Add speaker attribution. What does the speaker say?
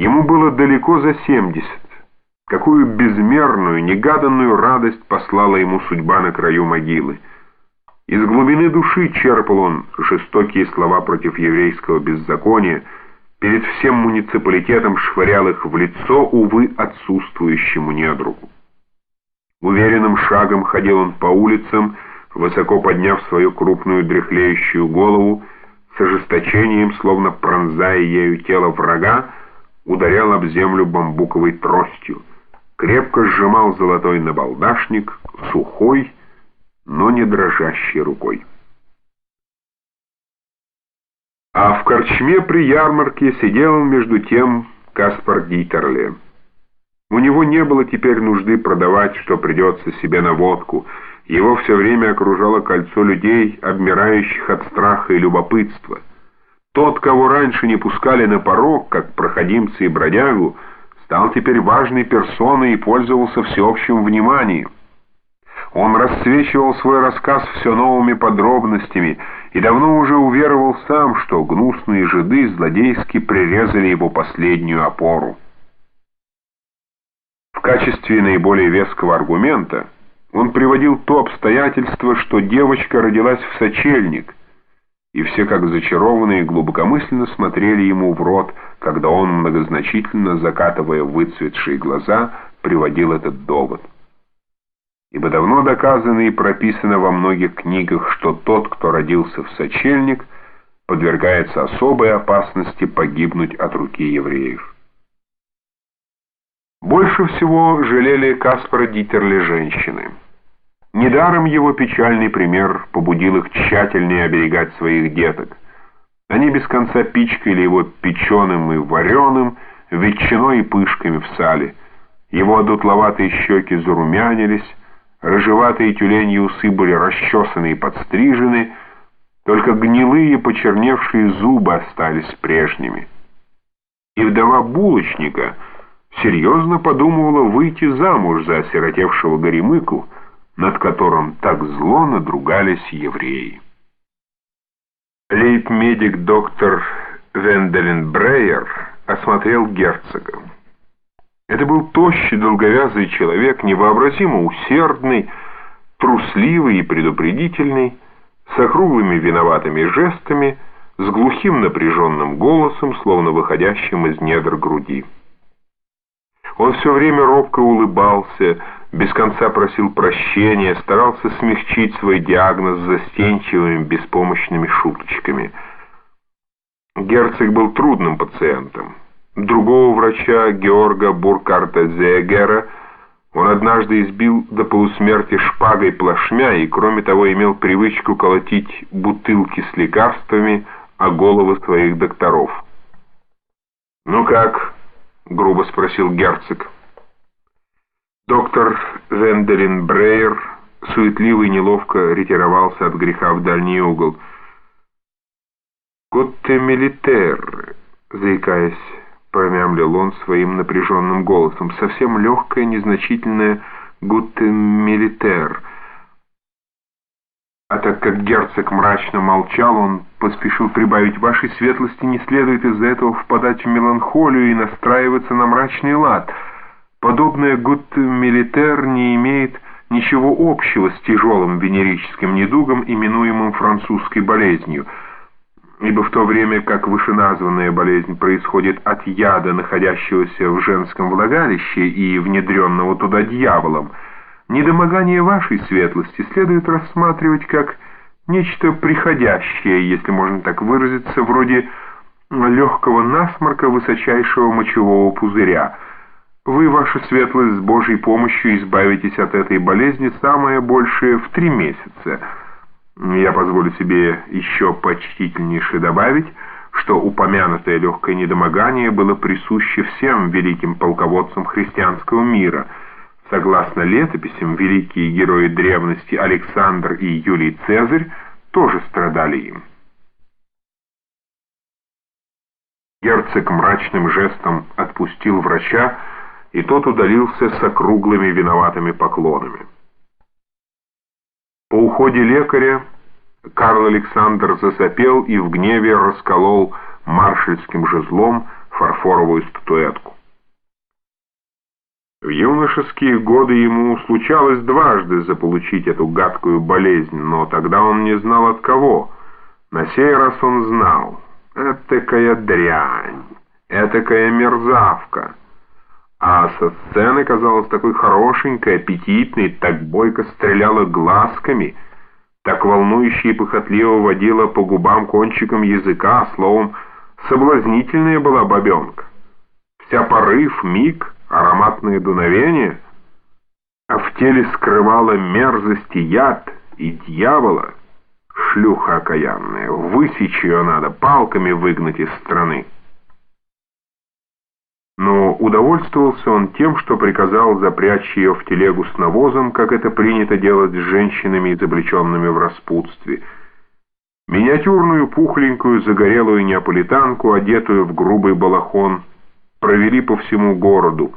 Speaker 1: Ему было далеко за семьдесят. Какую безмерную, негаданную радость послала ему судьба на краю могилы. Из глубины души черпал он жестокие слова против еврейского беззакония, перед всем муниципалитетом швырял их в лицо, увы, отсутствующему недругу. Уверенным шагом ходил он по улицам, высоко подняв свою крупную дряхлеющую голову, с ожесточением, словно пронзая ею тело врага, ударял об землю бамбуковой тростью, крепко сжимал золотой набалдашник, сухой, но не дрожащей рукой. А в корчме при ярмарке сидел между тем Каспар Дитерле. У него не было теперь нужды продавать, что придется себе на водку. Его все время окружало кольцо людей, обмирающих от страха и любопытства. Тот, кого раньше не пускали на порог, как проходимца и бродягу, стал теперь важной персоной и пользовался всеобщим вниманием. Он расцвечивал свой рассказ все новыми подробностями и давно уже уверовал сам, что гнусные жиды злодейски прирезали его последнюю опору. В качестве наиболее веского аргумента он приводил то обстоятельство, что девочка родилась в сочельник, и все как зачарованные глубокомысленно смотрели ему в рот, когда он, многозначительно закатывая выцветшие глаза, приводил этот довод. Ибо давно доказано и прописано во многих книгах, что тот, кто родился в сочельник, подвергается особой опасности погибнуть от руки евреев. Больше всего жалели Каспара Дитерли женщины. Недаром его печальный пример побудил их тщательнее оберегать своих деток. Они без конца пичкали его печеным и вареным, ветчиной и пышками в сале. Его одутловатые щеки зарумянились, рыжеватые тюленьи усы были расчесаны и подстрижены, только гнилые почерневшие зубы остались прежними. И вдова булочника серьезно подумывала выйти замуж за осиротевшего горемыку, над которым так зло надругались евреи. Лейб-медик доктор Венделин Брейер осмотрел герцога. Это был тощий, долговязый человек, невообразимо усердный, трусливый и предупредительный, с округлыми виноватыми жестами, с глухим напряженным голосом, словно выходящим из недр груди. Он все время робко улыбался, без конца просил прощения, старался смягчить свой диагноз застенчивыми, беспомощными шуточками. Герцог был трудным пациентом. Другого врача, Георга Буркарта Зеегера, он однажды избил до полусмерти шпагой плашмя и, кроме того, имел привычку колотить бутылки с лекарствами о головы своих докторов. «Ну как?» — грубо спросил герцог. Доктор Венделин Брейер суетливо и неловко ретировался от греха в дальний угол. «Готте милитер», — заикаясь, промямлил он своим напряженным голосом, совсем легкое, незначительное «готте милитер». А так как герцог мрачно молчал, он поспешил прибавить, «Вашей светлости не следует из-за этого впадать в меланхолию и настраиваться на мрачный лад». Подобное гуд милитер не имеет ничего общего с тяжелым венерическим недугом, именуемым французской болезнью, ибо в то время как вышеназванная болезнь происходит от яда, находящегося в женском влагалище и внедренного туда дьяволом, недомогание вашей светлости следует рассматривать как нечто приходящее, если можно так выразиться, вроде легкого насморка высочайшего мочевого пузыря – вы, ваша светлость, с Божьей помощью избавитесь от этой болезни самое большее в три месяца. Я позволю себе еще почтительнейше добавить, что упомянутое легкое недомогание было присуще всем великим полководцам христианского мира. Согласно летописям, великие герои древности Александр и Юлий Цезарь тоже страдали им. Герцог мрачным жестом отпустил врача, и тот удалился с округлыми виноватыми поклонами. По уходе лекаря Карл Александр засопел и в гневе расколол маршальским жезлом фарфоровую статуэтку. В юношеские годы ему случалось дважды заполучить эту гадкую болезнь, но тогда он не знал от кого. На сей раз он знал. Этакая дрянь, этакая мерзавка. А со сцены казалась такой хорошенькой, аппетитной, так бойко стреляла глазками, так волнующе и похотливо водила по губам кончиком языка, словом, соблазнительная была бабенка. Вся порыв, миг, ароматное дуновение, а в теле скрывала мерзость и яд, и дьявола, шлюха окаянная, высечь ее надо, палками выгнать из страны. Но удовольствовался он тем, что приказал запрячь ее в телегу с навозом, как это принято делать с женщинами, изобличенными в распутстве. Миниатюрную, пухленькую, загорелую неаполитанку, одетую в грубый балахон, провели по всему городу,